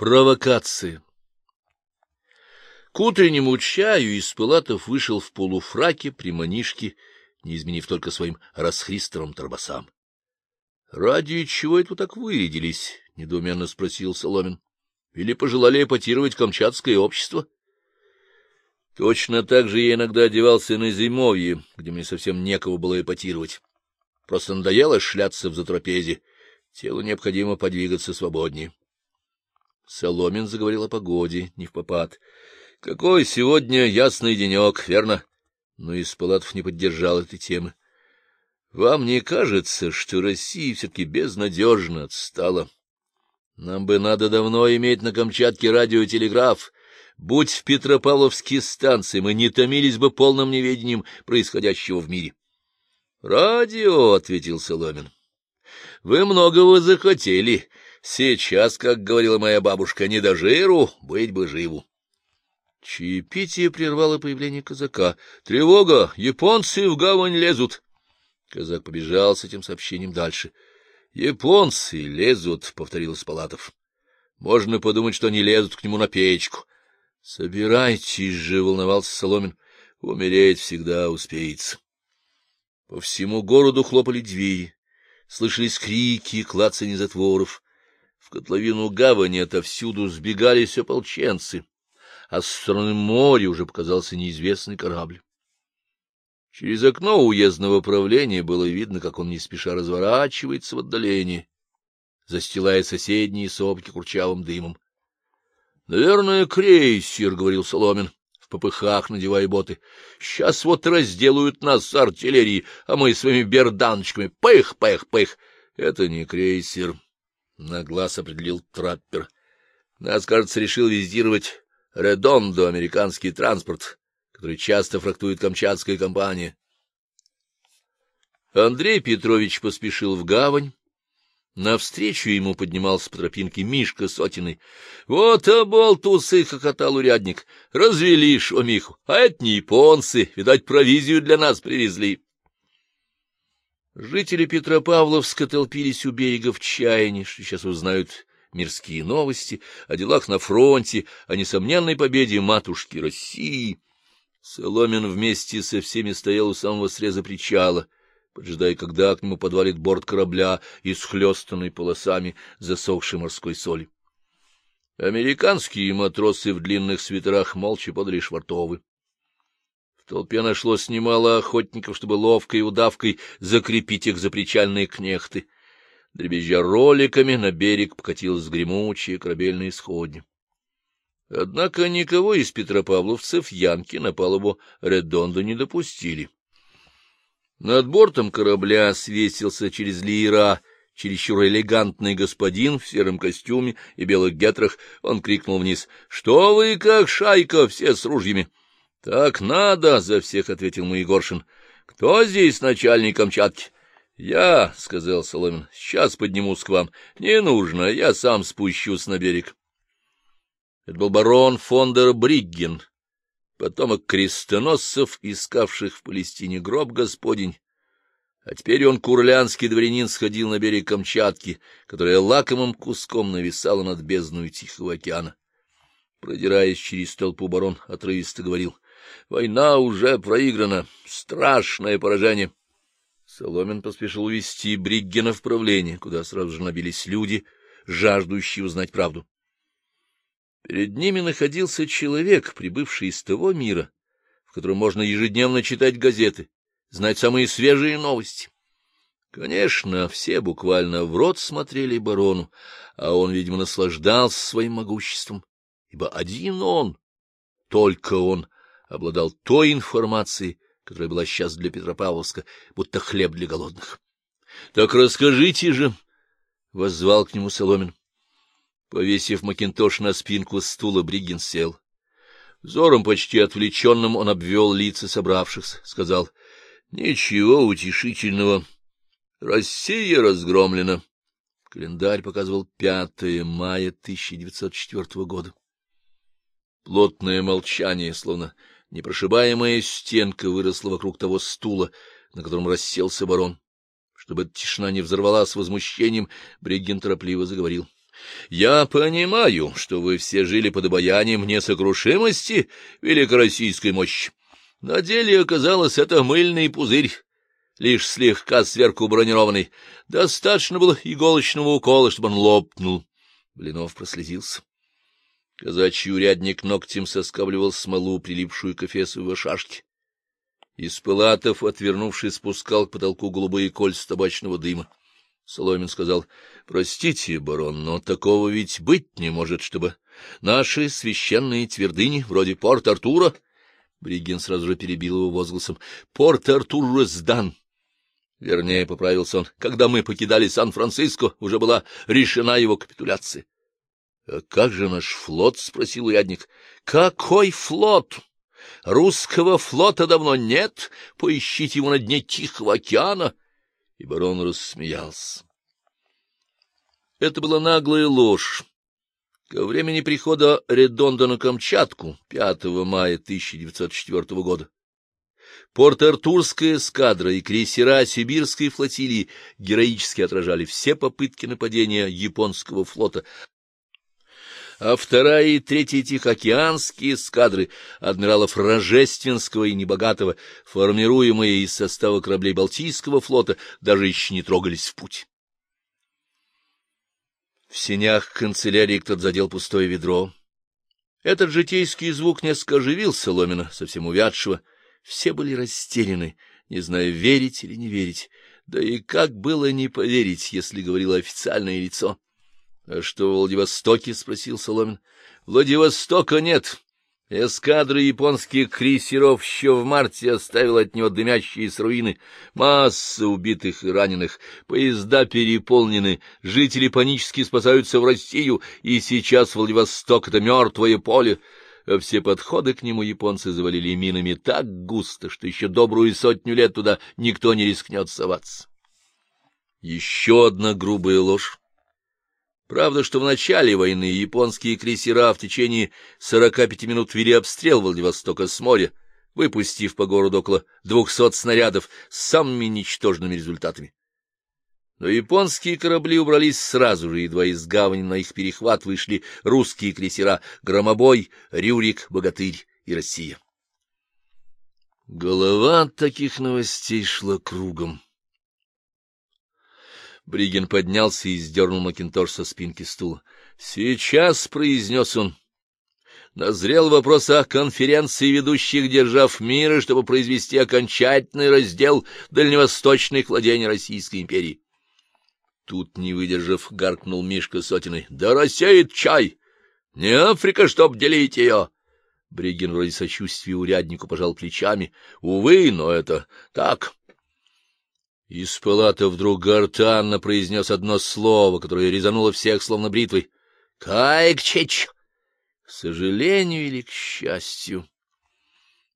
Провокация. К утреннему чаю из Пылатов вышел в полуфраке при манишке, не изменив только своим расхристовым торбосам. — Ради чего это вы так вырядились? — недоуменно спросил Соломин. — Или пожелали эпатировать камчатское общество? Точно так же я иногда одевался на зимовье, где мне совсем некого было эпатировать. Просто надоело шляться в затрапезе. Телу необходимо подвигаться свободнее. Соломин заговорил о погоде, не в попад. — Какой сегодня ясный денек, верно? Но из не поддержал этой темы. — Вам не кажется, что Россия все-таки безнадежно отстала? Нам бы надо давно иметь на Камчатке радиотелеграф. Будь в Петропавловске станции, мы не томились бы полным неведением происходящего в мире. — Радио, — ответил Соломин. — Вы многого захотели. Сейчас, как говорила моя бабушка, не до жиру, быть бы живу. Чаепитие прервало появление казака. — Тревога! Японцы в гавань лезут! Казак побежал с этим сообщением дальше. — Японцы лезут, — повторил Спалатов. — Можно подумать, что они лезут к нему на печку. — Собирайтесь же, — волновался Соломин. — Умереть всегда успеется. По всему городу хлопали двери. Слышались крики и клацанье затворов. В котловину гавани отовсюду сбегались ополченцы, а со стороны моря уже показался неизвестный корабль. Через окно уездного правления было видно, как он не спеша разворачивается в отдалении, застилая соседние сопки курчавым дымом. — Наверное, крейсер, — говорил Соломин, в попыхах надевая боты. — Сейчас вот разделают нас с артиллерией, а мы своими берданочками. Пых, пых, пых. Это не крейсер, на глаз определил траппер. Нас, кажется, решил визитировать Редондо, американский транспорт, который часто фрактует камчатская компания. Андрей Петрович поспешил в гавань. Навстречу ему поднимался по тропинке Мишка Сотиной. — Вот оболтусы! — хохотал урядник. — Развели шумиху. А это не японцы. Видать, провизию для нас привезли. Жители Петропавловска толпились у берега в чаянии, что сейчас узнают мирские новости о делах на фронте, о несомненной победе матушки России. Соломин вместе со всеми стоял у самого среза причала, поджидая, когда к нему подвалит борт корабля, исхлестанный полосами засохшей морской соли. Американские матросы в длинных свитерах молча подали швартовы толпе нашлось немало охотников, чтобы ловкой удавкой закрепить их за причальные кнехты. Дребезжа роликами на берег покатилась гремучие корабельные сходни. Однако никого из петропавловцев Янки на палубу Редонду не допустили. Над бортом корабля свесился через лиера чересчур элегантный господин в сером костюме и белых гетрах. Он крикнул вниз. — Что вы, как шайка, все с ружьями? —— Так надо, — за всех ответил мой Егоршин. — Кто здесь начальник Камчатки? — Я, — сказал Соломин, — сейчас поднимусь к вам. Не нужно, я сам спущусь на берег. Это был барон Фондер Бригген, потомок крестоносцев, искавших в Палестине гроб Господень. А теперь он, курлянский дворянин, сходил на берег Камчатки, которая лакомым куском нависала над бездной Тихого океана. Продираясь через толпу, барон отрывисто говорил — Война уже проиграна. Страшное поражение. Соломин поспешил увести Бриггена в правление, куда сразу же набились люди, жаждущие узнать правду. Перед ними находился человек, прибывший из того мира, в котором можно ежедневно читать газеты, знать самые свежие новости. Конечно, все буквально в рот смотрели барону, а он, видимо, наслаждался своим могуществом, ибо один он, только он, обладал той информацией, которая была сейчас для Петропавловска, будто хлеб для голодных. — Так расскажите же! — воззвал к нему Соломин. Повесив макинтош на спинку стула, Бригин сел. Взором почти отвлеченным он обвел лица собравшихся, сказал, — Ничего утешительного. Россия разгромлена. Календарь показывал 5 мая 1904 года. Плотное молчание, словно Непрошибаемая стенка выросла вокруг того стула, на котором расселся барон. Чтобы эта тишина не взорвалась возмущением, Бригген торопливо заговорил. Я понимаю, что вы все жили под обаянием несокрушимости великороссийской мощи. На деле оказалось это мыльный пузырь, лишь слегка сверху бронированный. Достаточно было иголочного укола, чтобы он лопнул. Блинов прослезился. Казачий урядник ногтем соскабливал смолу, прилипшую к эфесу его шашки. Из пылатов, отвернувшись, спускал к потолку голубые кольца табачного дыма. Соломин сказал, — Простите, барон, но такого ведь быть не может, чтобы наши священные твердыни, вроде Порт-Артура... Бригин сразу же перебил его возгласом. — Порт-Артур сдан. Вернее, поправился он, когда мы покидали Сан-Франциско, уже была решена его капитуляция. — А как же наш флот? — спросил урядник. — Какой флот? Русского флота давно нет. Поищите его на дне Тихого океана. И барон рассмеялся. Это была наглая ложь. Ко времени прихода Редонда на Камчатку, 5 мая 1904 года, Порт-Артурская эскадра и крейсера Сибирской флотилии героически отражали все попытки нападения японского флота, а вторая и третья Тихоокеанские эскадры адмиралов Рожественского и Небогатого, формируемые из состава кораблей Балтийского флота, даже еще не трогались в путь. В сенях канцелярии кто-то задел пустое ведро. Этот житейский звук несколько оживил Соломина, совсем увядшего. Все были растеряны, не зная, верить или не верить. Да и как было не поверить, если говорило официальное лицо? — что в Владивостоке? — спросил Соломин. — Владивостока нет. Эскадра японских крейсеров еще в марте оставила от него дымящиеся руины. Масса убитых и раненых, поезда переполнены, жители панически спасаются в Россию, и сейчас Владивосток — это мертвое поле. А все подходы к нему японцы завалили минами так густо, что еще добрую сотню лет туда никто не рискнет соваться. Еще одна грубая ложь. Правда, что в начале войны японские крейсера в течение 45 минут вели обстрел Владивостока с моря, выпустив по городу около 200 снарядов с самыми ничтожными результатами. Но японские корабли убрались сразу же, едва из гавани на их перехват вышли русские крейсера «Громобой», «Рюрик», «Богатырь» и «Россия». Голова от таких новостей шла кругом. Бриген поднялся и сдернул Макинтош со спинки стула. — Сейчас, — произнес он, — назрел вопрос о конференции ведущих держав мира, чтобы произвести окончательный раздел дальневосточных владений Российской империи. Тут, не выдержав, гаркнул Мишка Сотиной. — Да рассеет чай! Не Африка, чтоб делить ее! Бриген вроде сочувствия уряднику пожал плечами. — Увы, но это так... Из палата вдруг гортанно произнес одно слово, которое резануло всех словно бритвой. «Кайкчич!» К сожалению или к счастью,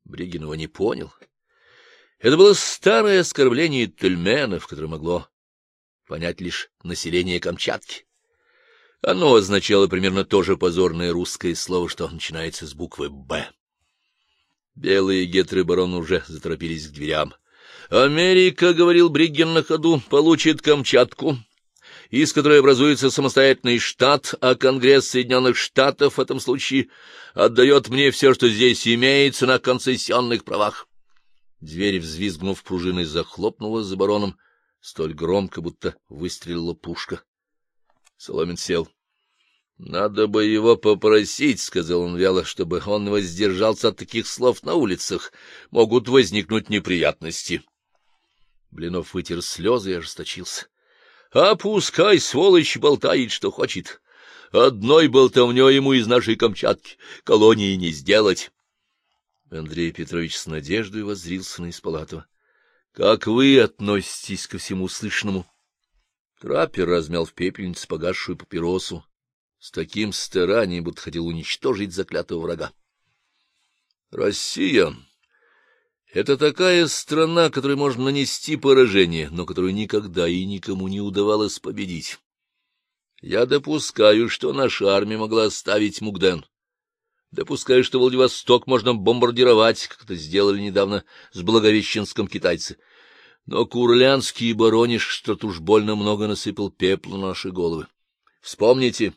Бригин его не понял. Это было старое оскорбление тельменов, которое могло понять лишь население Камчатки. Оно означало примерно то же позорное русское слово, что начинается с буквы «Б». Белые гетры барона уже заторопились к дверям. Америка, — говорил Бригген на ходу, — получит Камчатку, из которой образуется самостоятельный штат, а Конгресс Соединенных Штатов в этом случае отдает мне все, что здесь имеется на концессионных правах. Дверь, взвизгнув пружиной, захлопнула за бароном столь громко, будто выстрелила пушка. Соломин сел. — Надо бы его попросить, — сказал он вяло, — чтобы он воздержался от таких слов на улицах. Могут возникнуть неприятности. Блинов вытер слезы и ожесточился. — А пускай, сволочь, болтает, что хочет. Одной болтовней ему из нашей Камчатки колонии не сделать. Андрей Петрович с надеждой воззрился на Испалатова. — Как вы относитесь ко всему слышному? Траппер размял в пепельнице погасшую папиросу. С таким старанием будто хотел уничтожить заклятого врага. — Россия это такая страна, которой можно нанести поражение, но которую никогда и никому не удавалось победить. Я допускаю, что наша армия могла оставить Мугден. Допускаю, что Владивосток можно бомбардировать, как это сделали недавно с Благовещенском китайцы. Но курлянский барониш что-то уж больно много насыпал пепла на наши головы. Вспомните,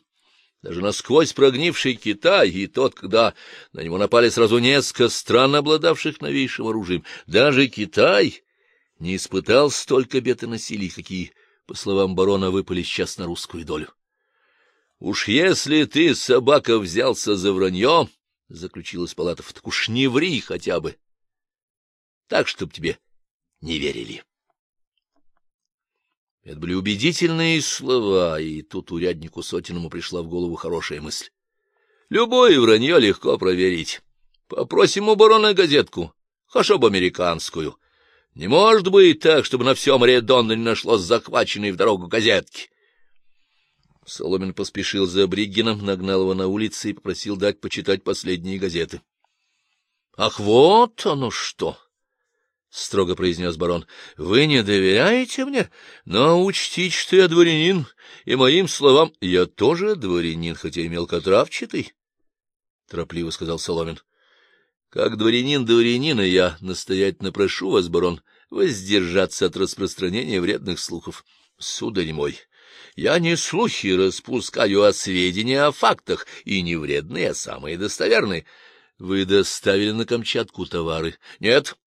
даже насквозь прогнивший Китай, и тот, когда на него напали сразу несколько стран, обладавших новейшим оружием, даже Китай не испытал столько бед и насилий, какие, по словам барона, выпали сейчас на русскую долю. — Уж если ты, собака, взялся за вранье, — заключил из палатов, — так уж не ври хотя бы. Так, чтоб тебе не верили. Это были убедительные слова, и тут уряднику Сотиному пришла в голову хорошая мысль. Любое вранье легко проверить. Попросим у барона газетку, хорошо бы американскую. Не может быть так, чтобы на всем Редонне не нашлось захваченной в дорогу газетки. Соломин поспешил за Бриггином, нагнал его на улице и попросил дать почитать последние газеты. — Ах, вот оно что! — строго произнес барон. — Вы не доверяете мне? Но учтите, что я дворянин, и моим словам я тоже дворянин, хотя и мелкотравчатый, — торопливо сказал Соломин. — Как дворянин дворянина я настоятельно прошу вас, барон, воздержаться от распространения вредных слухов. Сударь мой, я не слухи распускаю, а сведения о фактах, и не вредные, а самые достоверные. Вы доставили на Камчатку товары? Нет? —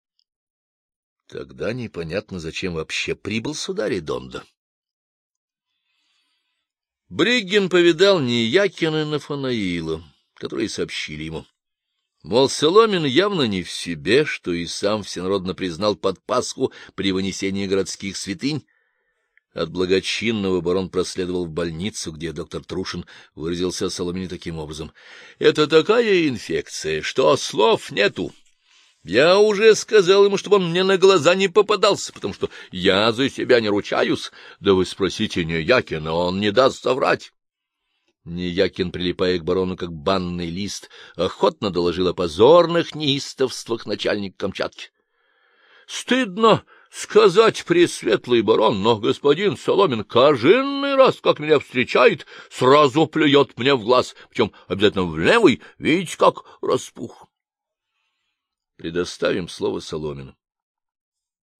Тогда непонятно, зачем вообще прибыл сюда Редонда. Бриггин повидал Неякина и Нафанаила, которые сообщили ему. Мол, Соломин явно не в себе, что и сам всенародно признал под Пасху при вынесении городских святынь. От благочинного барон проследовал в больницу, где доктор Трушин выразился о Соломине таким образом. — Это такая инфекция, что слов нету. Я уже сказал ему, чтобы он мне на глаза не попадался, потому что я за себя не ручаюсь. Да вы спросите Неякина, он не даст соврать. Неякин, прилипая к барону как банный лист, охотно доложил о позорных неистовствах начальника Камчатки. — Стыдно сказать, пресветлый барон, но господин Соломин каждый раз, как меня встречает, сразу плюет мне в глаз, причем обязательно в левый, видите, как распух. Предоставим слово Соломину.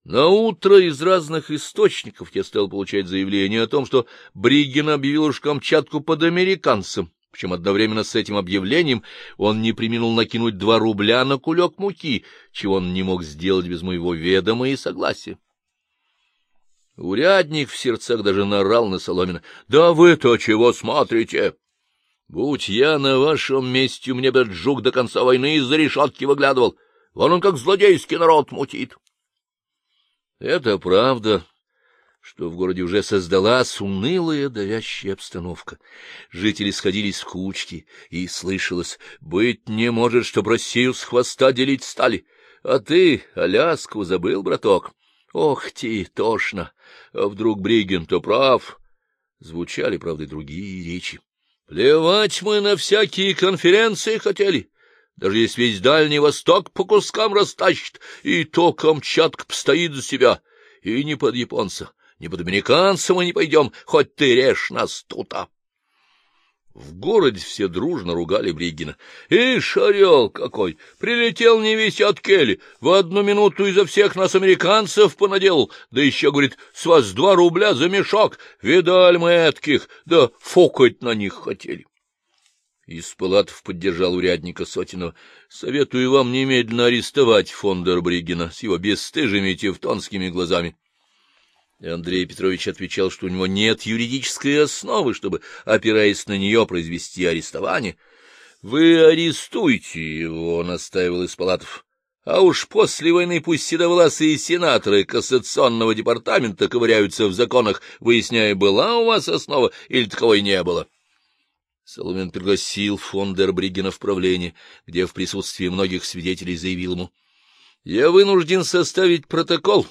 На утро из разных источников я стал получать заявление о том, что Бриггин объявил уж Камчатку под американцем, причем одновременно с этим объявлением он не приминул накинуть два рубля на кулек муки, чего он не мог сделать без моего ведома и согласия. Урядник в сердцах даже нарал на Соломина. — Да вы-то чего смотрите? Будь я на вашем месте, мне бы жук до конца войны из-за решетки выглядывал. Вон он как злодейский народ мутит. Это правда, что в городе уже создалась унылая давящая обстановка. Жители сходились в кучки, и слышалось, быть не может, чтоб Россию с хвоста делить стали. А ты Аляску забыл, браток? Ох ты, тошно! А вдруг Бригин-то прав? Звучали, правда, другие речи. Плевать мы на всякие конференции хотели. Даже если весь Дальний Восток по кускам растащит, и то Камчатка постоит за себя, и не под японца, не под американца мы не пойдем, хоть ты режь нас тута. В городе все дружно ругали Бригина. Ишь, орел какой! Прилетел не весь от Келли, в одну минуту изо всех нас американцев понаделал, да еще, говорит, с вас два рубля за мешок, видали мы этких, да фукать на них хотели. Из палатов поддержал урядника Сотинова. — Советую вам немедленно арестовать фон Бригина с его бесстыжими тевтонскими глазами. Андрей Петрович отвечал, что у него нет юридической основы, чтобы, опираясь на нее, произвести арестование. — Вы арестуйте его, — настаивал из палатов. А уж после войны пусть седовласые сенаторы Кассационного департамента ковыряются в законах, выясняя, была у вас основа или таковой не было. — Соломин пригласил фон Дербригена в правление, где в присутствии многих свидетелей заявил ему, — Я вынужден составить протокол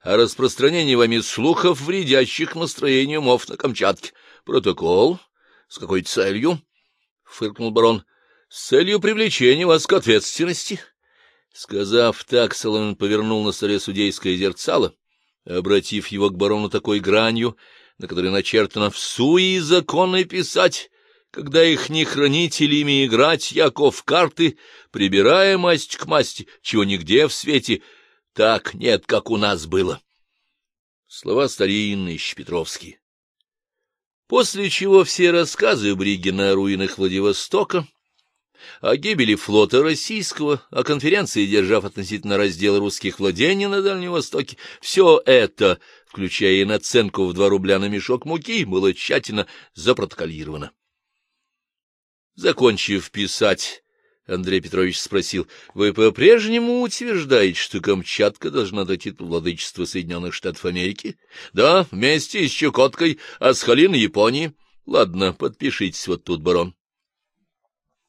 о распространении вами слухов, вредящих настроению умов на Камчатке. — Протокол? С какой целью? — фыркнул барон. — С целью привлечения вас к ответственности. Сказав так, Соломин повернул на столе судейское зерцало, обратив его к барону такой гранью, на которой начертано «в суе законы писать», когда их не хранить или ими играть, яко в карты, прибирая масть к масти, чего нигде в свете так нет, как у нас было. Слова старинные, Щепетровские. После чего все рассказы Бригина о руинах Владивостока, о гибели флота российского, о конференции, держав относительно раздела русских владений на Дальнем Востоке, все это, включая и наценку в два рубля на мешок муки, было тщательно запротоколировано. Закончив писать, Андрей Петрович спросил, — Вы по-прежнему утверждаете, что Камчатка должна дойти до владычества Соединенных Штатов Америки? — Да, вместе с Чукоткой, Асхалин, Японии. Ладно, подпишитесь вот тут, барон.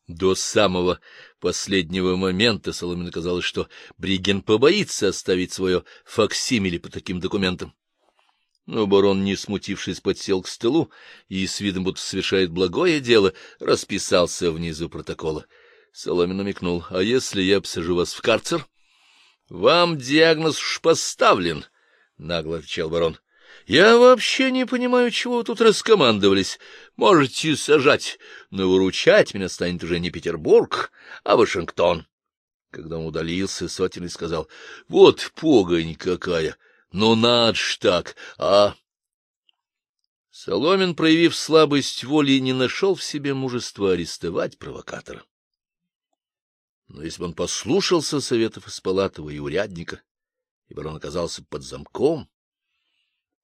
До самого последнего момента Соломин казалось, что Бриген побоится оставить свое факсимиле по таким документам. Но барон, не смутившись, подсел к столу и, с видом будто совершает благое дело, расписался внизу протокола. Соломин намекнул. — А если я посажу вас в карцер? — Вам диагноз уж поставлен, — нагло отвечал барон. — Я вообще не понимаю, чего вы тут раскомандовались. Можете сажать, но выручать меня станет уже не Петербург, а Вашингтон. Когда он удалился, Сотин сказал, — Вот погонь какая! Ну, над ж так, а... Соломин, проявив слабость воли, не нашел в себе мужества арестовать провокатора. Но если бы он послушался советов Испалатова и урядника, и барон оказался под замком,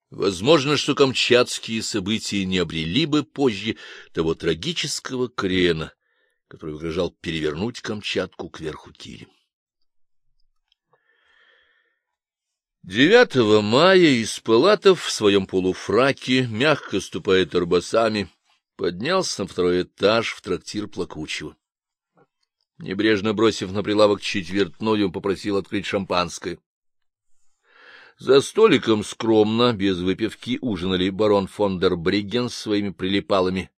возможно, что камчатские события не обрели бы позже того трагического крена, который угрожал перевернуть Камчатку кверху килем. 9 мая Испалатов в своем полуфраке, мягко ступая торбосами, поднялся на второй этаж в трактир Плакучего. Небрежно бросив на прилавок четвертную, попросил открыть шампанское. За столиком скромно, без выпивки, ужинали барон фон дер Бригген с своими прилипалами.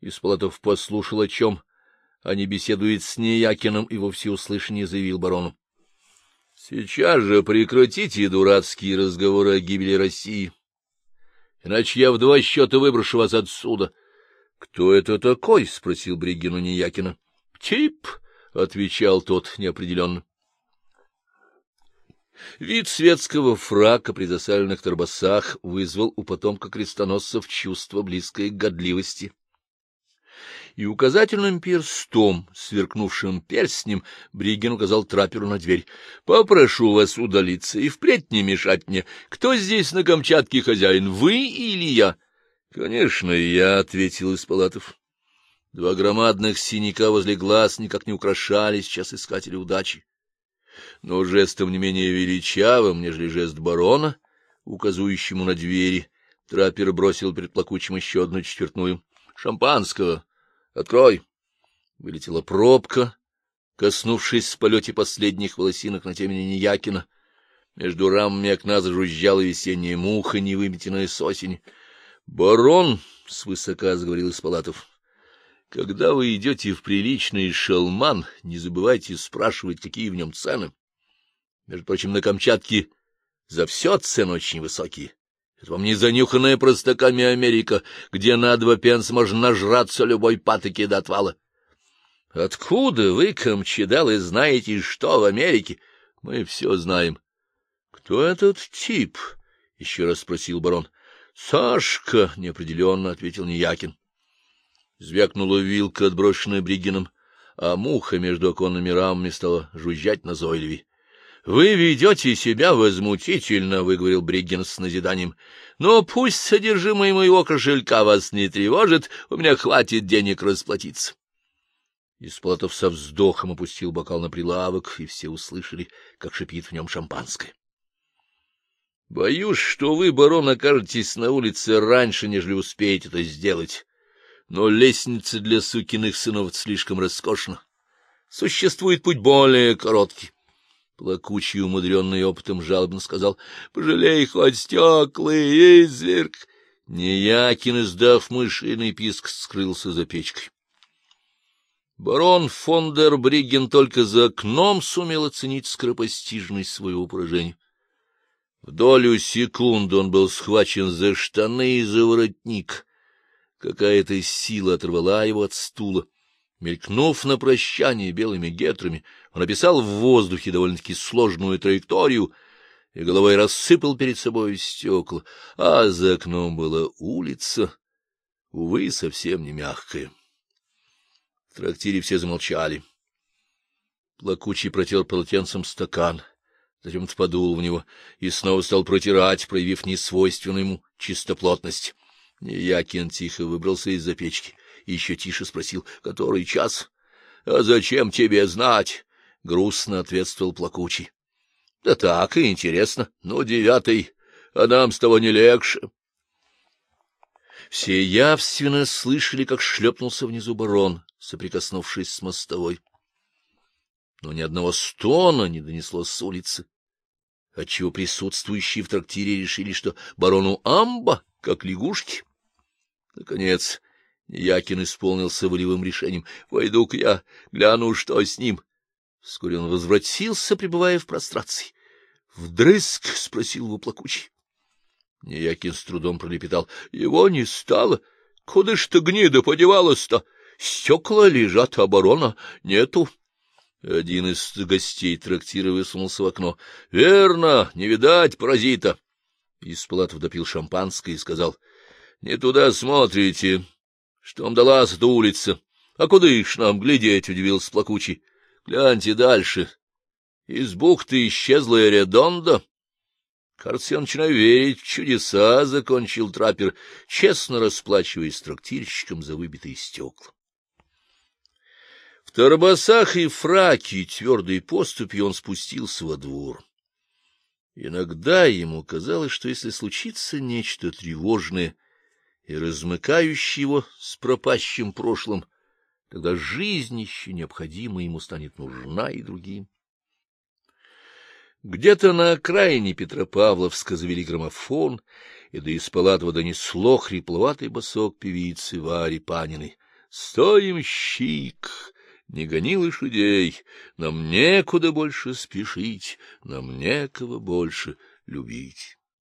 Исполатов послушал, о чем они беседуют с Неякиным, и во всеуслышание заявил барону. — Сейчас же прекратите дурацкие разговоры о гибели России, иначе я в два счета выброшу вас отсюда. — Кто это такой? — спросил Бриггин у Неякина. Тип, — отвечал тот неопределенно. Вид светского фрака при засаленных торбосах вызвал у потомка крестоносцев чувство близкое к годливости. И указательным перстом, сверкнувшим перстнем, Бригин указал траперу на дверь. — Попрошу вас удалиться и впредь не мешать мне. Кто здесь на Камчатке хозяин, вы или я? — Конечно, я, — ответил Испалатов. Два громадных синяка возле глаз никак не украшали сейчас искатели удачи. Но жестом не менее величавым, нежели жест барона, указующему на двери, траппер бросил перед плакучим еще одну четвертную. — Шампанского! Открой! Вылетела пробка, коснувшись в полете последних волосинок на темени Неякина. Между рамами окна зажужжала весенняя муха, невыметенная с осени. — Барон! — свысока заговорил из палатов. Когда вы идете в приличный шалман, не забывайте спрашивать, какие в нем цены. Между прочим, на Камчатке за все цены очень высокие. Это вам не занюханная простаками Америка, где на два пенса можно нажраться любой патоки до отвала. Откуда вы, камчедалы, знаете, что в Америке? Мы все знаем. — Кто этот тип? — еще раз спросил барон. — Сашка, — неопределенно ответил Неякин. Звякнула вилка, отброшенная Бригином, а муха между оконными рамами стала жужжать назойливей. — Вы ведете себя возмутительно, — выговорил Бриггин с назиданием. — Но пусть содержимое моего кошелька вас не тревожит, у меня хватит денег расплатиться. Исплатов со вздохом опустил бокал на прилавок, и все услышали, как шипит в нем шампанское. — Боюсь, что вы, барон, окажетесь на улице раньше, нежели успеете это сделать, но лестница для сукиных сынов слишком роскошна. Существует путь более короткий. Плакучий, умудренный опытом, жалобно сказал, — Пожалей хоть стеклы, изверг. Неякин, издав мышиный писк, скрылся за печкой. Барон фон дер Бригген только за окном сумел оценить скоропостижность своего поражения. В долю секунды он был схвачен за штаны и за воротник — Какая-то сила оторвала его от стула. Мелькнув на прощание белыми гетрами, он описал в воздухе довольно-таки сложную траекторию и головой рассыпал перед собой стекла, а за окном была улица, увы, совсем не мягкое. В трактире все замолчали. Плакучий протер полотенцем стакан, затем подул в него и снова стал протирать, проявив несвойственную ему чистоплотность. Якин тихо выбрался из-за печки и еще тише спросил, который час. — А зачем тебе знать? — грустно ответствовал плакучий. — Да так и интересно. Ну, девятый, а нам с того не легче. Все явственно слышали, как шлепнулся внизу барон, соприкоснувшись с мостовой. Но ни одного стона не донеслось с улицы, отчего присутствующие в трактире решили, что барону амба, как лягушки. Наконец, Якин исполнился волевым решением. — Войду-ка я, гляну, что с ним. Вскоре он возвратился, пребывая в прострации. — Вдрызг? — спросил его плакучий. Неякин с трудом пролепетал. — Его не стало. Куда ж ты, гнида, подевалась-то? Стекла лежат, оборона нету. Один из гостей трактира высунулся в окно. — Верно, не видать паразита. Из палатов допил шампанское и сказал. — Не туда смотрите. Что вам дала эта улица? А куда ишь нам глядеть? — удивился плакучий. — Гляньте дальше. Из бухты исчезла Эредонда. Кажется, я начинаю верить в чудеса, — закончил траппер, честно расплачиваясь трактирщиком за выбитые стекла. В торбосах и фраке твердой поступью он спустился во двор. Иногда ему казалось, что если случится нечто тревожное и размыкающее его с пропащим прошлым, тогда жизнь еще необходима ему станет нужна и другим. Где-то на окраине Петропавловска завели граммофон, и до из палатова донесло хрипловатый босок певицы Вари Паниной. «Стоим, щик, не гони лошадей, нам некуда больше спешить, нам некого больше любить».